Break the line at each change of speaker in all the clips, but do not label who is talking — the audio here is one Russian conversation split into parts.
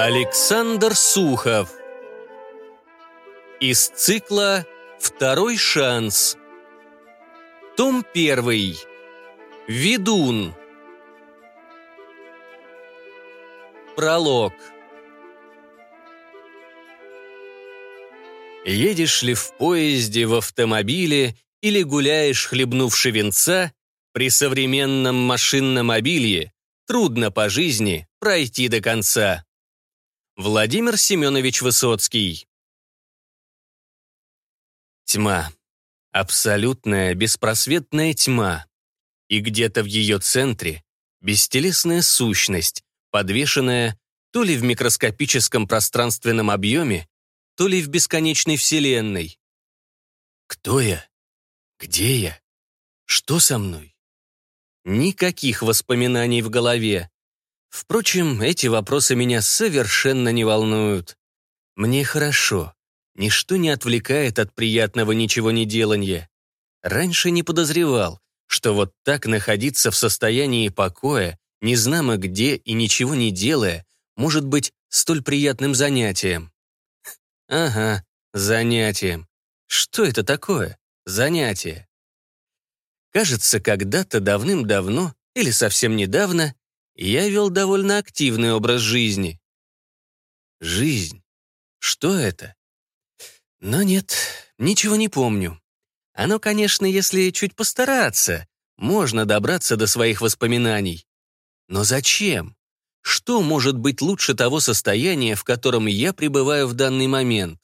Александр Сухов. Из цикла «Второй шанс» Том 1 Ведун. Пролог. Едешь ли в поезде, в автомобиле или гуляешь, хлебнувши венца, при современном машинном обилии трудно по жизни пройти до конца. Владимир Семенович Высоцкий Тьма. Абсолютная, беспросветная тьма. И где-то в ее центре бестелесная сущность, подвешенная то ли в микроскопическом пространственном объеме, то ли в бесконечной вселенной. Кто я? Где я? Что со мной? Никаких воспоминаний в голове. Впрочем, эти вопросы меня совершенно не волнуют. Мне хорошо. Ничто не отвлекает от приятного ничего не деланья. Раньше не подозревал, что вот так находиться в состоянии покоя, незнамо где и ничего не делая, может быть столь приятным занятием. Ага, занятием. Что это такое? Занятие. Кажется, когда-то давным-давно или совсем недавно я вел довольно активный образ жизни. Жизнь. Что это? Но нет, ничего не помню. Оно, конечно, если чуть постараться, можно добраться до своих воспоминаний. Но зачем? Что может быть лучше того состояния, в котором я пребываю в данный момент?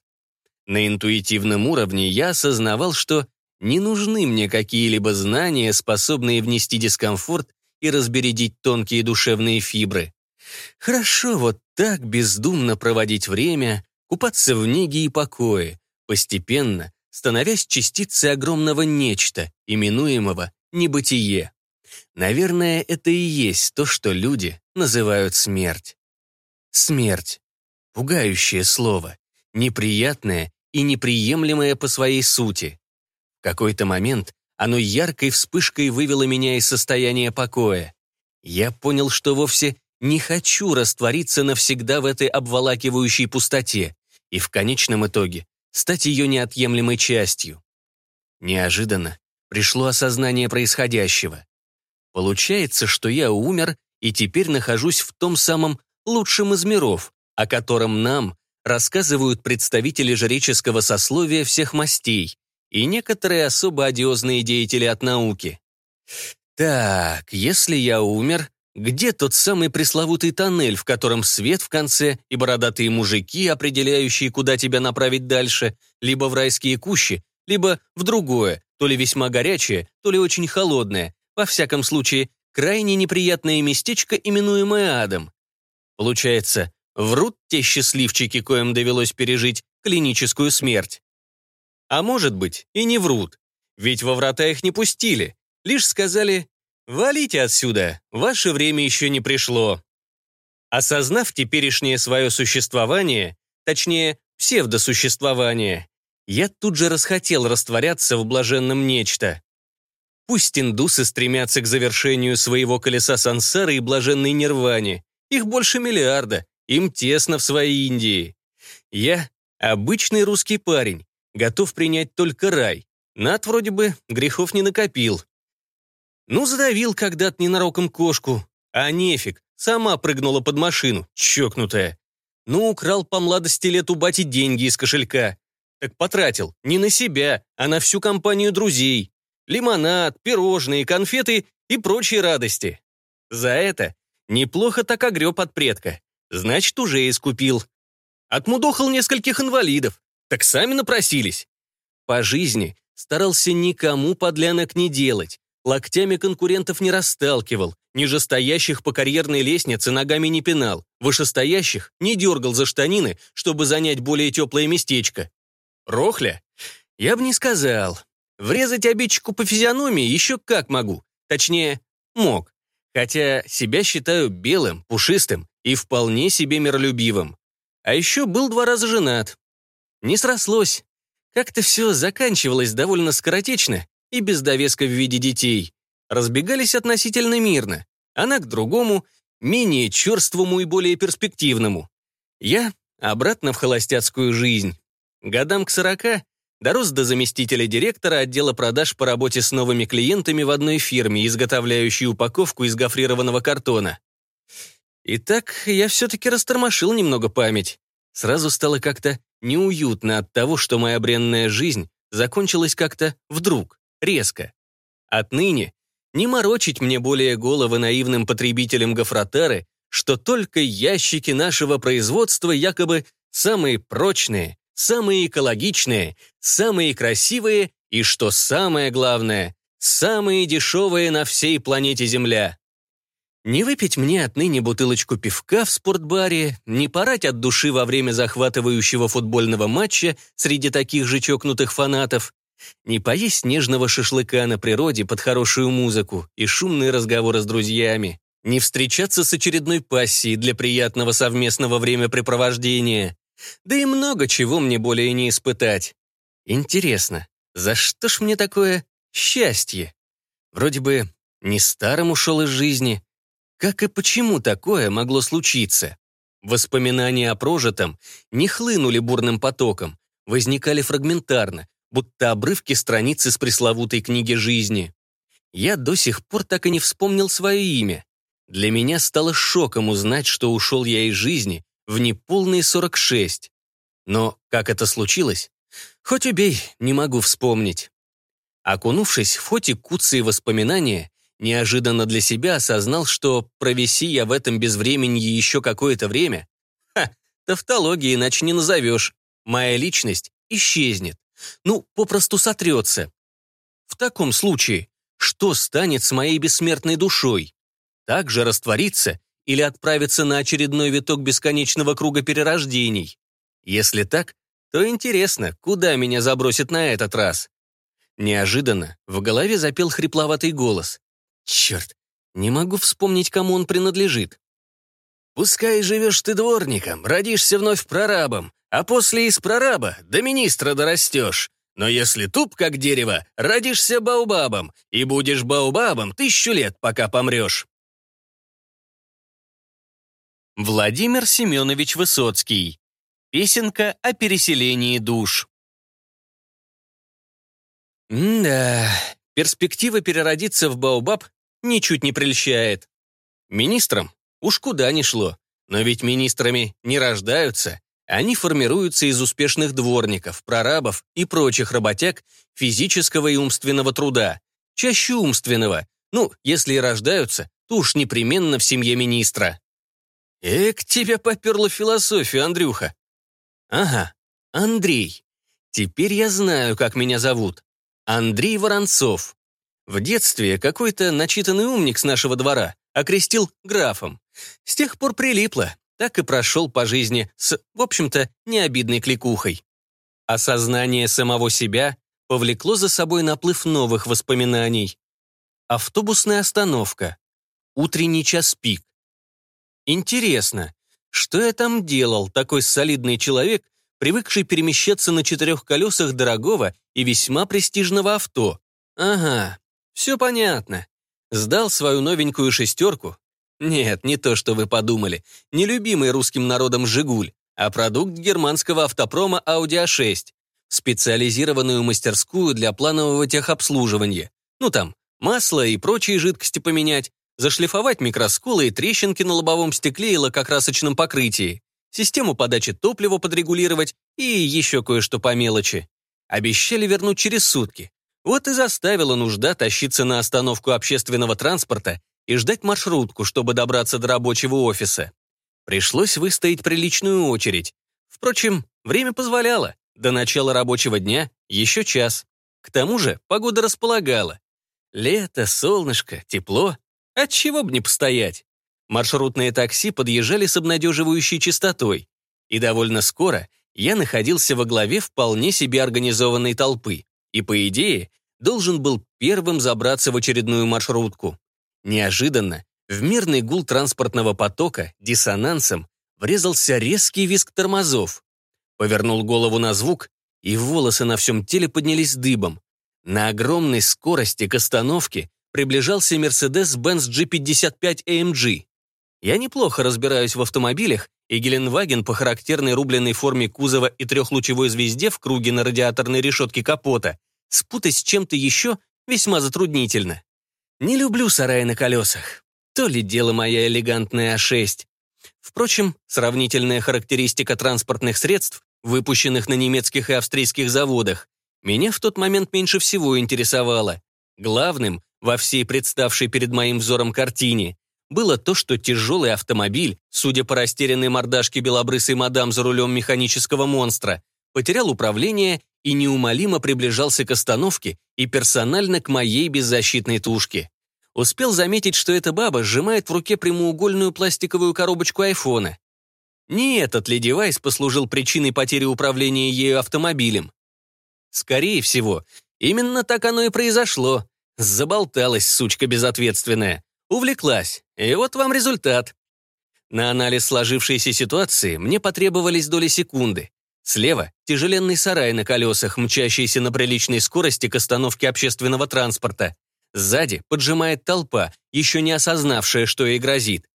На интуитивном уровне я осознавал, что не нужны мне какие-либо знания, способные внести дискомфорт и разбередить тонкие душевные фибры. Хорошо вот так бездумно проводить время, купаться в неге и покое, постепенно становясь частицей огромного нечто, именуемого небытие. Наверное, это и есть то, что люди называют смерть. Смерть. Пугающее слово, неприятное и неприемлемое по своей сути. В какой-то момент оно яркой вспышкой вывело меня из состояния покоя. Я понял, что вовсе не хочу раствориться навсегда в этой обволакивающей пустоте и в конечном итоге стать ее неотъемлемой частью. Неожиданно пришло осознание происходящего. Получается, что я умер и теперь нахожусь в том самом лучшем из миров, о котором нам рассказывают представители жреческого сословия всех мастей, и некоторые особо одиозные деятели от науки. Так, если я умер, где тот самый пресловутый тоннель, в котором свет в конце и бородатые мужики, определяющие, куда тебя направить дальше, либо в райские кущи, либо в другое, то ли весьма горячее, то ли очень холодное, во всяком случае, крайне неприятное местечко, именуемое адом. Получается, врут те счастливчики, коим довелось пережить клиническую смерть. А может быть, и не врут. Ведь во врата их не пустили. Лишь сказали «Валите отсюда, ваше время еще не пришло». Осознав теперешнее свое существование, точнее, псевдосуществование, я тут же расхотел растворяться в блаженном нечто. Пусть индусы стремятся к завершению своего колеса сансары и блаженной нирване. Их больше миллиарда, им тесно в своей Индии. Я — обычный русский парень, готов принять только рай. Над вроде бы грехов не накопил. Ну, задавил когда-то ненароком кошку. А нефиг, сама прыгнула под машину, чокнутая. Ну, украл по младости лет у бати деньги из кошелька. Так потратил не на себя, а на всю компанию друзей. Лимонад, пирожные, конфеты и прочие радости. За это неплохо так огреб от предка. Значит, уже искупил. Отмудохал нескольких инвалидов так сами напросились. По жизни старался никому подлянок не делать, локтями конкурентов не расталкивал, нижестоящих по карьерной лестнице ногами не пинал, вышестоящих не дергал за штанины, чтобы занять более теплое местечко. Рохля? Я бы не сказал. Врезать обидчику по физиономии еще как могу. Точнее, мог. Хотя себя считаю белым, пушистым и вполне себе миролюбивым. А еще был два раза женат. Не срослось. Как-то все заканчивалось довольно скоротечно и без довеска в виде детей. Разбегались относительно мирно. Она к другому, менее черствому и более перспективному. Я обратно в холостяцкую жизнь. Годам к сорока дорос до заместителя директора отдела продаж по работе с новыми клиентами в одной фирме, изготовляющей упаковку из гофрированного картона. Итак, я все-таки растормошил немного память. Сразу стало как-то неуютно от того, что моя бренная жизнь закончилась как-то вдруг, резко. Отныне не морочить мне более головы наивным потребителям гофротары, что только ящики нашего производства якобы самые прочные, самые экологичные, самые красивые и, что самое главное, самые дешевые на всей планете Земля. Не выпить мне отныне бутылочку пивка в спортбаре, не порать от души во время захватывающего футбольного матча среди таких же чокнутых фанатов, не поесть нежного шашлыка на природе под хорошую музыку и шумные разговоры с друзьями, не встречаться с очередной пассией для приятного совместного времяпрепровождения, да и много чего мне более не испытать. Интересно, за что ж мне такое счастье? Вроде бы не старым ушел из жизни, как и почему такое могло случиться? Воспоминания о прожитом не хлынули бурным потоком, возникали фрагментарно, будто обрывки страниц из пресловутой книги жизни. Я до сих пор так и не вспомнил свое имя. Для меня стало шоком узнать, что ушел я из жизни в неполные 46. Но как это случилось? Хоть убей, не могу вспомнить. Окунувшись в хоть и куцые воспоминания, Неожиданно для себя осознал, что провиси я в этом безвременье еще какое-то время. Ха, тавтологии иначе не назовешь. Моя личность исчезнет. Ну, попросту сотрется. В таком случае, что станет с моей бессмертной душой? Так же раствориться или отправиться на очередной виток бесконечного круга перерождений? Если так, то интересно, куда меня забросит на этот раз? Неожиданно в голове запел хрипловатый голос. Черт, не могу вспомнить, кому он принадлежит. «Пускай живешь ты дворником, родишься вновь прорабом, а после из прораба до министра дорастешь. Но если туп, как дерево, родишься баубабом, и будешь баубабом тысячу лет, пока помрешь». Владимир Семенович Высоцкий. Песенка о переселении душ. да, перспектива переродиться в Баобаб ничуть не прельщает. Министрам уж куда ни шло, но ведь министрами не рождаются, они формируются из успешных дворников, прорабов и прочих работяг физического и умственного труда, чаще умственного, ну, если и рождаются, то уж непременно в семье министра. Эк, тебя поперла философия, Андрюха. Ага, Андрей. Теперь я знаю, как меня зовут. Андрей Воронцов. В детстве какой-то начитанный умник с нашего двора окрестил графом. С тех пор прилипло, так и прошел по жизни с, в общем-то, необидной кликухой. Осознание самого себя повлекло за собой наплыв новых воспоминаний. Автобусная остановка. Утренний час пик. Интересно, что я там делал, такой солидный человек, привыкший перемещаться на четырех колесах дорогого и весьма престижного авто? Ага, все понятно. Сдал свою новенькую шестерку? Нет, не то, что вы подумали. Нелюбимый русским народом «Жигуль», а продукт германского автопрома Audi A6. Специализированную мастерскую для планового техобслуживания. Ну там, масло и прочие жидкости поменять, зашлифовать микросколы и трещинки на лобовом стекле и лакокрасочном покрытии, систему подачи топлива подрегулировать и еще кое-что по мелочи. Обещали вернуть через сутки. Вот и заставила нужда тащиться на остановку общественного транспорта и ждать маршрутку, чтобы добраться до рабочего офиса. Пришлось выстоять приличную очередь. Впрочем, время позволяло. До начала рабочего дня еще час. К тому же погода располагала. Лето, солнышко, тепло. Отчего бы не постоять? Маршрутные такси подъезжали с обнадеживающей частотой. И довольно скоро я находился во главе вполне себе организованной толпы и, по идее, должен был первым забраться в очередную маршрутку. Неожиданно в мирный гул транспортного потока диссонансом врезался резкий визг тормозов. Повернул голову на звук, и волосы на всем теле поднялись дыбом. На огромной скорости к остановке приближался Mercedes-Benz G55 AMG. Я неплохо разбираюсь в автомобилях и Геленваген по характерной рубленной форме кузова и трехлучевой звезде в круге на радиаторной решетке капота спутать с чем-то еще весьма затруднительно. Не люблю сараи на колесах. То ли дело моя элегантная А6. Впрочем, сравнительная характеристика транспортных средств, выпущенных на немецких и австрийских заводах, меня в тот момент меньше всего интересовало. Главным во всей представшей перед моим взором картине было то, что тяжелый автомобиль, судя по растерянной мордашке белобрысой мадам за рулем механического монстра, потерял управление и неумолимо приближался к остановке и персонально к моей беззащитной тушке. Успел заметить, что эта баба сжимает в руке прямоугольную пластиковую коробочку айфона. Не этот ли девайс послужил причиной потери управления ею автомобилем? Скорее всего, именно так оно и произошло. Заболталась, сучка безответственная. Увлеклась. И вот вам результат. На анализ сложившейся ситуации мне потребовались доли секунды. Слева — тяжеленный сарай на колесах, мчащийся на приличной скорости к остановке общественного транспорта. Сзади поджимает толпа, еще не осознавшая, что ей грозит.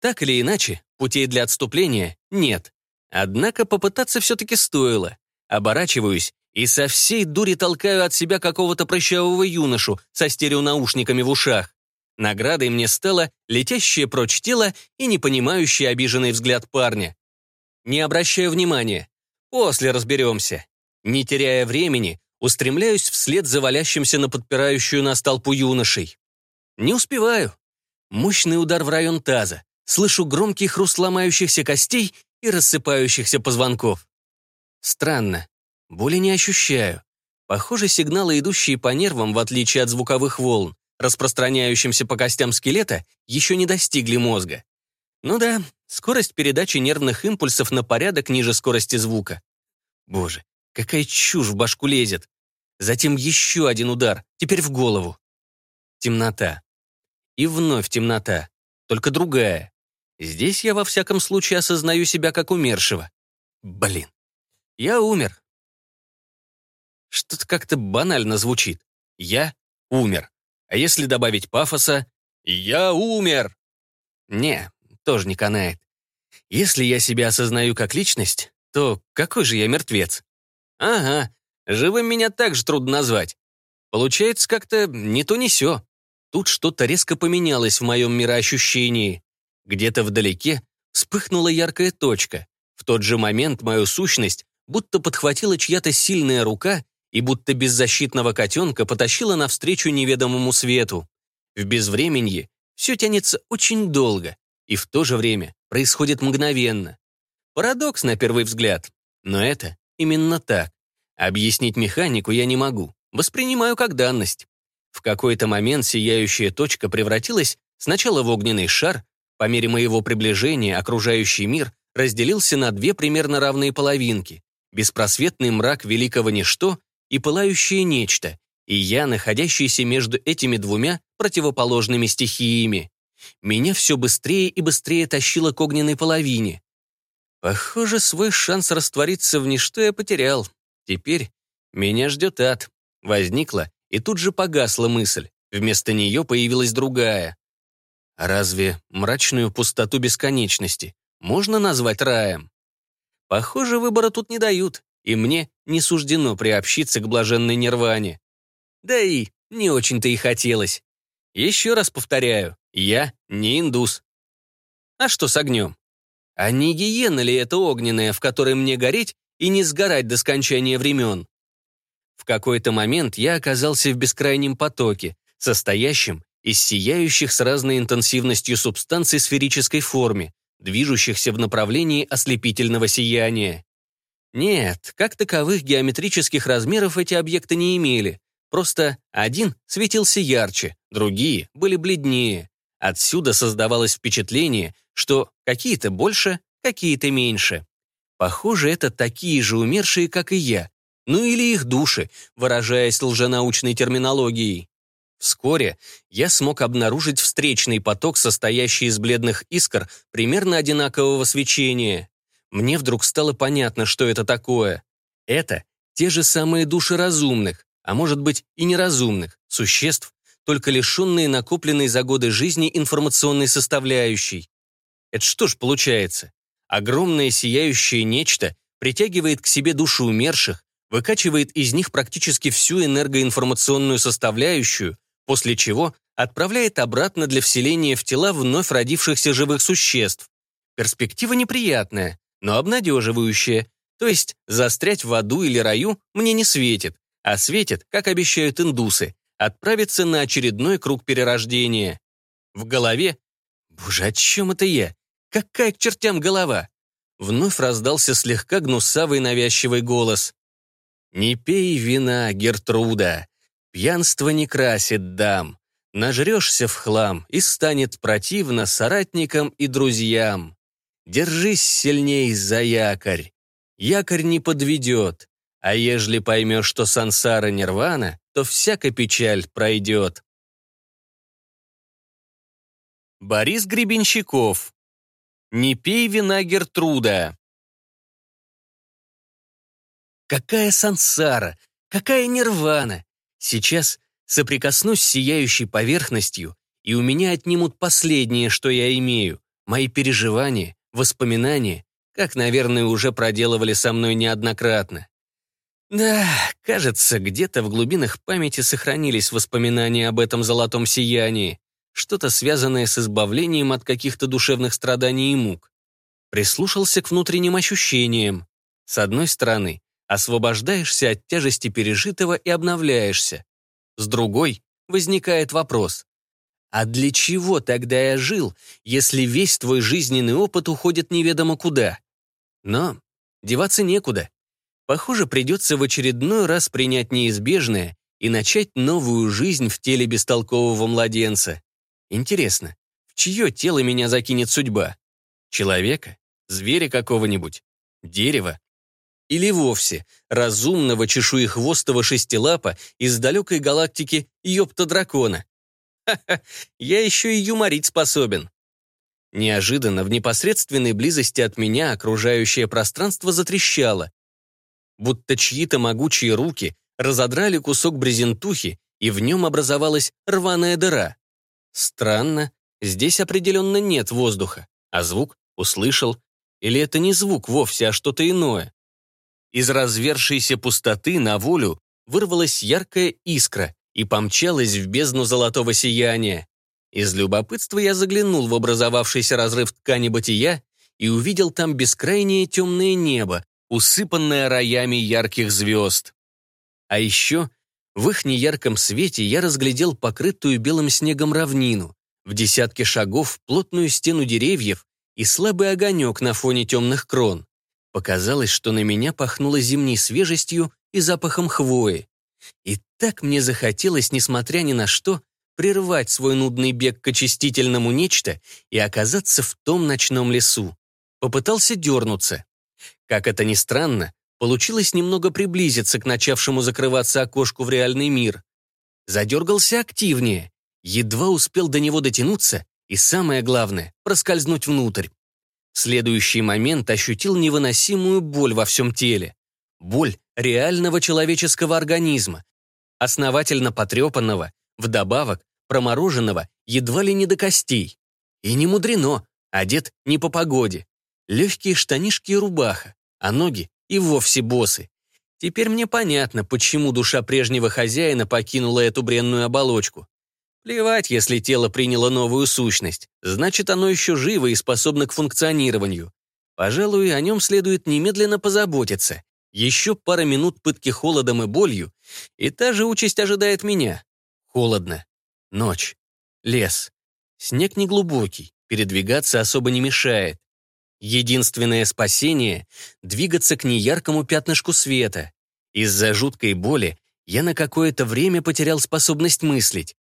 Так или иначе, путей для отступления нет. Однако попытаться все-таки стоило. Оборачиваюсь и со всей дури толкаю от себя какого-то прыщавого юношу со стереонаушниками в ушах. Наградой мне стало летящее прочь тело и непонимающий обиженный взгляд парня. Не обращаю внимания. После разберемся. Не теряя времени, устремляюсь вслед за валящимся на подпирающую нас толпу юношей. Не успеваю. Мощный удар в район таза. Слышу громкий хруст ломающихся костей и рассыпающихся позвонков. Странно. Боли не ощущаю. Похоже, сигналы, идущие по нервам, в отличие от звуковых волн, распространяющимся по костям скелета, еще не достигли мозга. Ну да, скорость передачи нервных импульсов на порядок ниже скорости звука. Боже, какая чушь в башку лезет. Затем еще один удар, теперь в голову. Темнота. И вновь темнота, только другая. Здесь я во всяком случае осознаю себя как умершего. Блин, я умер. Что-то как-то банально звучит. Я умер. А если добавить пафоса «Я умер»? Не, тоже не канает. Если я себя осознаю как личность, то какой же я мертвец? Ага, живым меня также трудно назвать. Получается как-то не то не сё. Тут что-то резко поменялось в моем мироощущении. Где-то вдалеке вспыхнула яркая точка. В тот же момент мою сущность будто подхватила чья-то сильная рука и будто беззащитного котенка потащила навстречу неведомому свету. В безвременье все тянется очень долго, и в то же время происходит мгновенно. Парадокс на первый взгляд, но это именно так. Объяснить механику я не могу, воспринимаю как данность. В какой-то момент сияющая точка превратилась сначала в огненный шар, по мере моего приближения окружающий мир разделился на две примерно равные половинки. Беспросветный мрак великого ничто и пылающее нечто, и я, находящийся между этими двумя противоположными стихиями. Меня все быстрее и быстрее тащило к огненной половине. Похоже, свой шанс раствориться в ничто я потерял. Теперь меня ждет ад. Возникла и тут же погасла мысль. Вместо нее появилась другая. Разве мрачную пустоту бесконечности можно назвать раем? Похоже, выбора тут не дают и мне не суждено приобщиться к блаженной нирване. Да и не очень-то и хотелось. Еще раз повторяю, я не индус. А что с огнем? А не гиена ли это огненная, в которой мне гореть и не сгорать до скончания времен? В какой-то момент я оказался в бескрайнем потоке, состоящем из сияющих с разной интенсивностью субстанций сферической форме, движущихся в направлении ослепительного сияния. Нет, как таковых геометрических размеров эти объекты не имели. Просто один светился ярче, другие были бледнее. Отсюда создавалось впечатление, что какие-то больше, какие-то меньше. Похоже, это такие же умершие, как и я. Ну или их души, выражаясь лженаучной терминологией. Вскоре я смог обнаружить встречный поток, состоящий из бледных искр примерно одинакового свечения. Мне вдруг стало понятно, что это такое. Это те же самые души разумных, а может быть и неразумных, существ, только лишенные накопленной за годы жизни информационной составляющей. Это что ж получается? Огромное сияющее нечто притягивает к себе души умерших, выкачивает из них практически всю энергоинформационную составляющую, после чего отправляет обратно для вселения в тела вновь родившихся живых существ. Перспектива неприятная, но обнадеживающая, то есть застрять в аду или раю мне не светит, а светит, как обещают индусы, отправиться на очередной круг перерождения. В голове... Боже, о чем это я? Какая к чертям голова? Вновь раздался слегка гнусавый навязчивый голос. «Не пей вина, Гертруда, пьянство не красит дам, нажрешься в хлам и станет противно соратникам и друзьям. Держись сильней за якорь, якорь не подведет, а ежели поймешь, что сансара нирвана, то всякая печаль пройдет». Борис Гребенщиков. «Не пей вина Гертруда». Какая сансара, какая нирвана! Сейчас соприкоснусь с сияющей поверхностью, и у меня отнимут последнее, что я имею, мои переживания, воспоминания, как, наверное, уже проделывали со мной неоднократно. Да, кажется, где-то в глубинах памяти сохранились воспоминания об этом золотом сиянии, что-то связанное с избавлением от каких-то душевных страданий и мук. Прислушался к внутренним ощущениям. С одной стороны, освобождаешься от тяжести пережитого и обновляешься. С другой возникает вопрос. А для чего тогда я жил, если весь твой жизненный опыт уходит неведомо куда? Но деваться некуда. Похоже, придется в очередной раз принять неизбежное и начать новую жизнь в теле бестолкового младенца. Интересно, в чье тело меня закинет судьба? Человека? Зверя какого-нибудь? Дерева? или вовсе разумного чешуехвостого шестилапа из далекой галактики Йопта-дракона. Я еще и юморить способен. Неожиданно в непосредственной близости от меня окружающее пространство затрещало, будто чьи-то могучие руки разодрали кусок брезентухи, и в нем образовалась рваная дыра. Странно, здесь определенно нет воздуха, а звук услышал. Или это не звук вовсе, а что-то иное? Из развершейся пустоты на волю вырвалась яркая искра и помчалась в бездну золотого сияния. Из любопытства я заглянул в образовавшийся разрыв ткани бытия и увидел там бескрайнее темное небо, усыпанное роями ярких звезд. А еще в их неярком свете я разглядел покрытую белым снегом равнину, в десятке шагов плотную стену деревьев и слабый огонек на фоне темных крон. Показалось, что на меня пахнуло зимней свежестью и запахом хвои. И так мне захотелось, несмотря ни на что, прервать свой нудный бег к очистительному нечто и оказаться в том ночном лесу. Попытался дернуться. Как это ни странно, получилось немного приблизиться к начавшему закрываться окошку в реальный мир. Задергался активнее, едва успел до него дотянуться и, самое главное, проскользнуть внутрь. В следующий момент ощутил невыносимую боль во всем теле. Боль реального человеческого организма, основательно потрепанного, вдобавок промороженного едва ли не до костей. И не мудрено, одет не по погоде. Легкие штанишки и рубаха, а ноги и вовсе босы. Теперь мне понятно, почему душа прежнего хозяина покинула эту бренную оболочку. Плевать, если тело приняло новую сущность. Значит, оно еще живо и способно к функционированию. Пожалуй, о нем следует немедленно позаботиться. Еще пара минут пытки холодом и болью, и та же участь ожидает меня. Холодно. Ночь. Лес. Снег неглубокий, передвигаться особо не мешает. Единственное спасение — двигаться к неяркому пятнышку света. Из-за жуткой боли я на какое-то время потерял способность мыслить.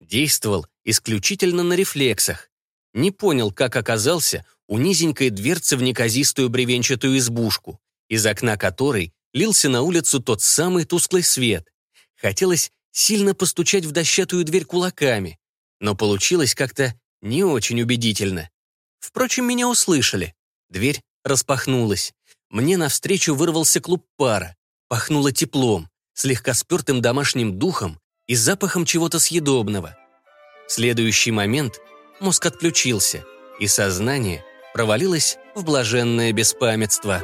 Действовал исключительно на рефлексах. Не понял, как оказался у низенькой дверцы в неказистую бревенчатую избушку, из окна которой лился на улицу тот самый тусклый свет. Хотелось сильно постучать в дощатую дверь кулаками, но получилось как-то не очень убедительно. Впрочем, меня услышали. Дверь распахнулась. Мне навстречу вырвался клуб пара. Пахнуло теплом, слегка спертым домашним духом и запахом чего-то съедобного. Следующий момент мозг отключился, и сознание провалилась в блаженное беспамятство.